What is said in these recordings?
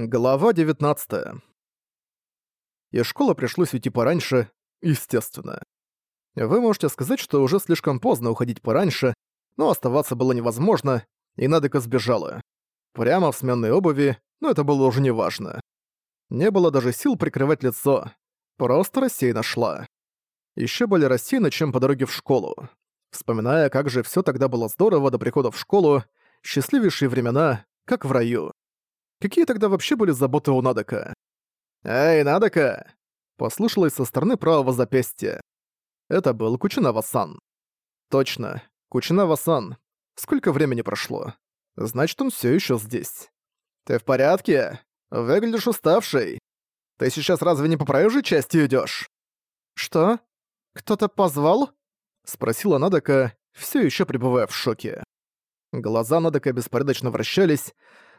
Глава 19. Из школы пришлось уйти пораньше, естественно. Вы можете сказать, что уже слишком поздно уходить пораньше, но оставаться было невозможно, и Надека сбежала. Прямо в сменной обуви, но это было уже неважно. Не было даже сил прикрывать лицо. Просто рассеянно шла. Ещё более рассеянно, чем по дороге в школу. Вспоминая, как же всё тогда было здорово до прихода в школу, счастливейшие времена, как в раю. Какие тогда вообще были заботы у Надека? «Эй, Надека!» Послышалось со стороны правого запястья. Это был Кучинава-сан. Точно, Кучинава-сан. Сколько времени прошло? Значит, он все еще здесь. «Ты в порядке? Выглядишь уставший. Ты сейчас разве не по проезжей части идешь? «Что? Кто-то позвал?» Спросила Надека, все еще пребывая в шоке. Глаза Надека беспорядочно вращались,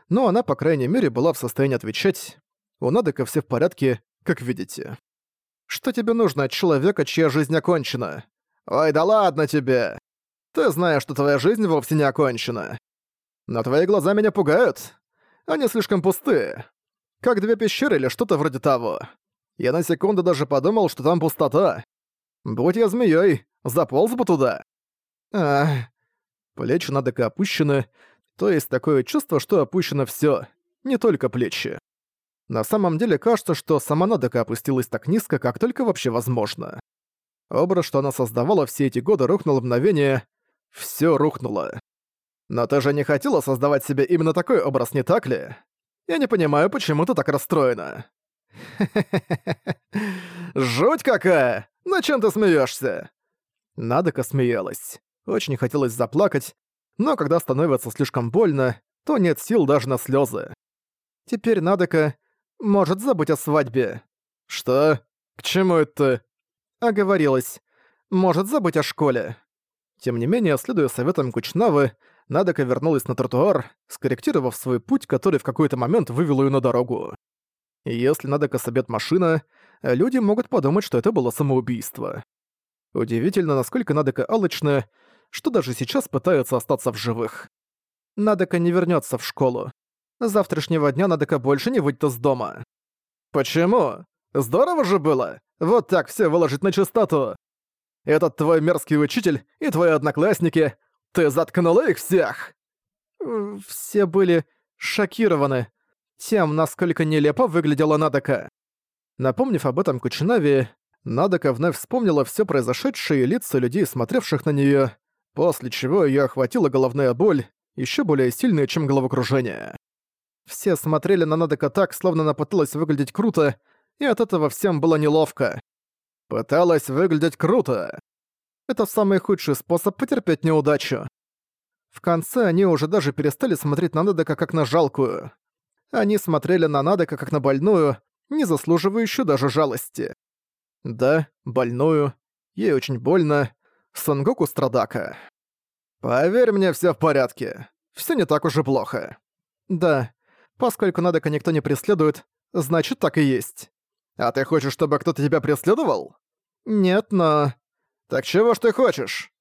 но она, по крайней мере, была в состоянии отвечать. У Надека все в порядке, как видите. «Что тебе нужно от человека, чья жизнь окончена?» «Ой, да ладно тебе! Ты знаешь, что твоя жизнь вовсе не окончена. Но твои глаза меня пугают. Они слишком пустые. Как две пещеры или что-то вроде того. Я на секунду даже подумал, что там пустота. Будь я змеей, заполз бы туда. Ах. Плечи Надека опущены, то есть такое чувство, что опущено всё, не только плечи. На самом деле кажется, что сама Надека опустилась так низко, как только вообще возможно. Образ, что она создавала все эти годы, рухнул в мгновение. Всё рухнуло. Но ты же не хотела создавать себе именно такой образ, не так ли? Я не понимаю, почему ты так расстроена. Жуть какая! На чем ты смеешься? Надека смеялась. Очень хотелось заплакать, но когда становится слишком больно, то нет сил даже на слезы. Теперь Надека может забыть о свадьбе. Что? К чему это? Оговорилась. Может забыть о школе. Тем не менее, следуя советам Кучнавы, Надека вернулась на тротуар, скорректировав свой путь, который в какой-то момент вывел ее на дорогу. если Надека собьет машина, люди могут подумать, что это было самоубийство. Удивительно, насколько Надека алчная, что даже сейчас пытаются остаться в живых. Надека не вернется в школу. С завтрашнего дня Надека больше не выйдет из дома. Почему? Здорово же было! Вот так все выложить на чистоту! Этот твой мерзкий учитель и твои одноклассники, ты заткнула их всех! Все были шокированы тем, насколько нелепо выглядела Надека. Напомнив об этом Кучинави, Надека вновь вспомнила все произошедшее и лица людей, смотревших на нее, после чего её охватила головная боль, ещё более сильная, чем головокружение. Все смотрели на Надека так, словно она пыталась выглядеть круто, и от этого всем было неловко. Пыталась выглядеть круто. Это самый худший способ потерпеть неудачу. В конце они уже даже перестали смотреть на Надека как на жалкую. Они смотрели на Надека как на больную, не заслуживающую даже жалости. Да, больную. Ей очень больно, Сангоку Страдака. «Поверь мне, все в порядке. Все не так уж и плохо». «Да, поскольку Надека никто не преследует, значит так и есть». «А ты хочешь, чтобы кто-то тебя преследовал?» «Нет, но...» «Так чего ж ты хочешь?»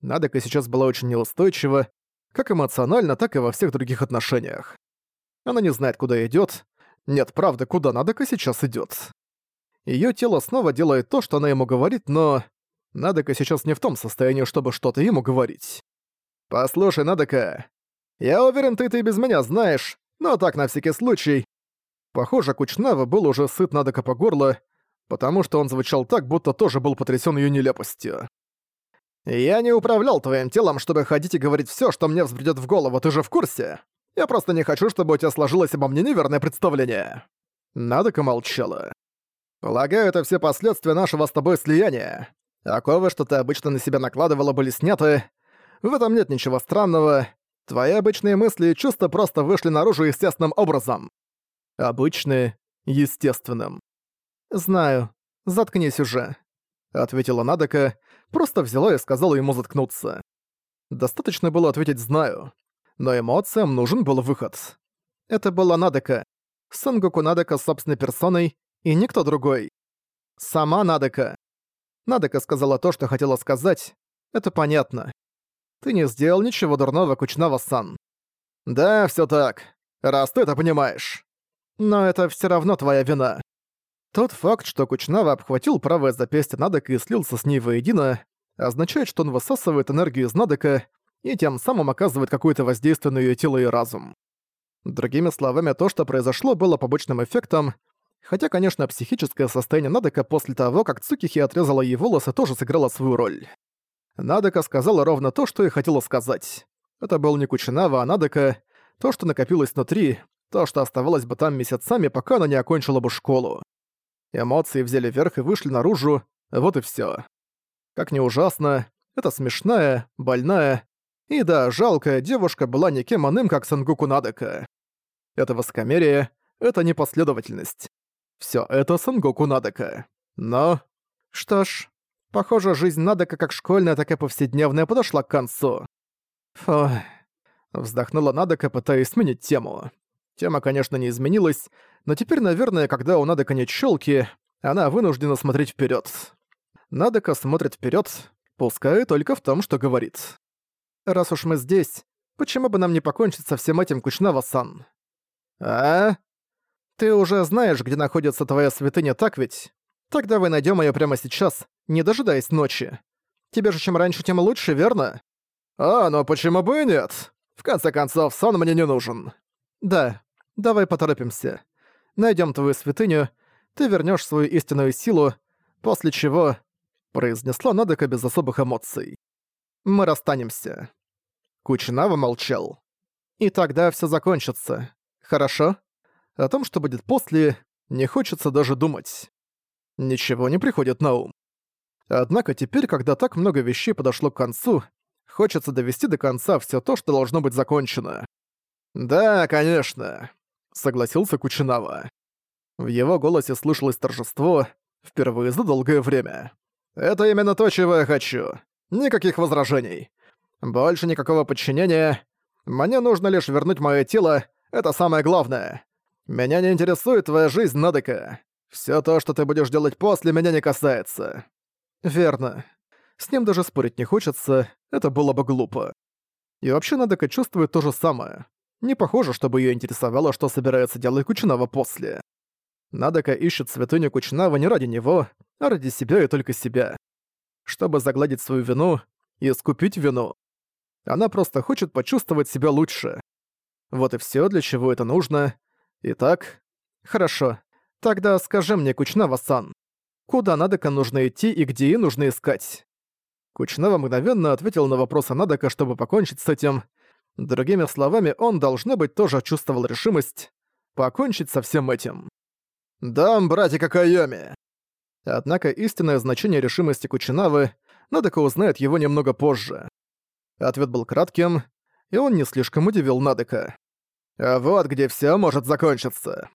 Надека сейчас была очень неустойчива, как эмоционально, так и во всех других отношениях. Она не знает, куда идёт. Нет, правда, куда Надека сейчас идёт. Её тело снова делает то, что она ему говорит, но... Надека сейчас не в том состоянии, чтобы что-то ему говорить. «Послушай, Надека, я уверен, ты это и без меня знаешь, но так на всякий случай». Похоже, Кучнава был уже сыт Надека по горло, потому что он звучал так, будто тоже был потрясен ее нелепостью. «Я не управлял твоим телом, чтобы ходить и говорить все, что мне взбредет в голову, ты же в курсе? Я просто не хочу, чтобы у тебя сложилось обо мне неверное представление». Надека молчала. «Полагаю, это все последствия нашего с тобой слияния. Оковы, что ты обычно на себя накладывала, были сняты. В этом нет ничего странного. Твои обычные мысли и чувства просто вышли наружу естественным образом. Обычные, естественным. «Знаю. Заткнись уже», — ответила Надека, просто взяла и сказала ему заткнуться. Достаточно было ответить «знаю», но эмоциям нужен был выход. Это была Надека. Сангоку Надека собственной персоной и никто другой. Сама Надека. Надека сказала то, что хотела сказать. Это понятно. Ты не сделал ничего дурного, Кучнава-сан. Да, всё так. Раз ты это понимаешь. Но это все равно твоя вина. Тот факт, что Кучнава обхватил правое запястье Надека и слился с ней воедино, означает, что он высасывает энергию из Надека и тем самым оказывает какое-то воздействие на её тело и разум. Другими словами, то, что произошло, было побочным эффектом, хотя, конечно, психическое состояние Надека после того, как Цукихи отрезала ей волосы, тоже сыграло свою роль. Надека сказала ровно то, что и хотела сказать. Это был не Кучинава, а Надека, то, что накопилось внутри, то, что оставалось бы там месяцами, пока она не окончила бы школу. Эмоции взяли верх и вышли наружу, вот и всё. Как ни ужасно, эта смешная, больная и, да, жалкая девушка была никем иным, как Сангуку Надека. Это высокомерие, это непоследовательность. Всё это Сангоку Надека. Но... Что ж, похоже, жизнь Надека как школьная, так и повседневная подошла к концу. Фу... Вздохнула Надека, пытаясь сменить тему. Тема, конечно, не изменилась, но теперь, наверное, когда у Надека нет щёлки, она вынуждена смотреть вперёд. Надека смотрит вперёд, пускай только в том, что говорит. «Раз уж мы здесь, почему бы нам не покончить со всем этим, Кучнава-сан?» «А?» «Ты уже знаешь, где находится твоя святыня, так ведь? Так давай найдём её прямо сейчас, не дожидаясь ночи. Тебе же чем раньше, тем лучше, верно?» «А, ну почему бы и нет? В конце концов, сон мне не нужен». «Да, Давай поторопимся. Найдем твою святыню, ты вернешь свою истинную силу, после чего...» произнесла Надека без особых эмоций. «Мы расстанемся». Кучинава молчал. «И тогда все закончится. Хорошо? О том, что будет после, не хочется даже думать. Ничего не приходит на ум. Однако теперь, когда так много вещей подошло к концу, хочется довести до конца все то, что должно быть закончено. «Да, конечно согласился Кучинава. В его голосе слышалось торжество впервые за долгое время. «Это именно то, чего я хочу. Никаких возражений. Больше никакого подчинения. Мне нужно лишь вернуть мое тело, это самое главное. Меня не интересует твоя жизнь, Надека. Все то, что ты будешь делать после, меня не касается». «Верно. С ним даже спорить не хочется, это было бы глупо. И вообще Надека чувствует то же самое. Не похоже, чтобы её интересовало, что собирается делать Кучинава после. Надека ищет святыню Кучинава не ради него, а ради себя и только себя. Чтобы загладить свою вину и искупить вину. Она просто хочет почувствовать себя лучше. Вот и всё, для чего это нужно. Итак, хорошо. Тогда скажи мне, Кучнава-сан, куда Надека нужно идти и где ей нужно искать? Кучнава мгновенно ответил на вопрос Надека, чтобы покончить с этим, Другими словами, он, должно быть, тоже чувствовал решимость покончить со всем этим. «Дам, братика Кайоми!» Однако истинное значение решимости Кучинавы Надека узнает его немного позже. Ответ был кратким, и он не слишком удивил Надека. «А вот где все может закончиться».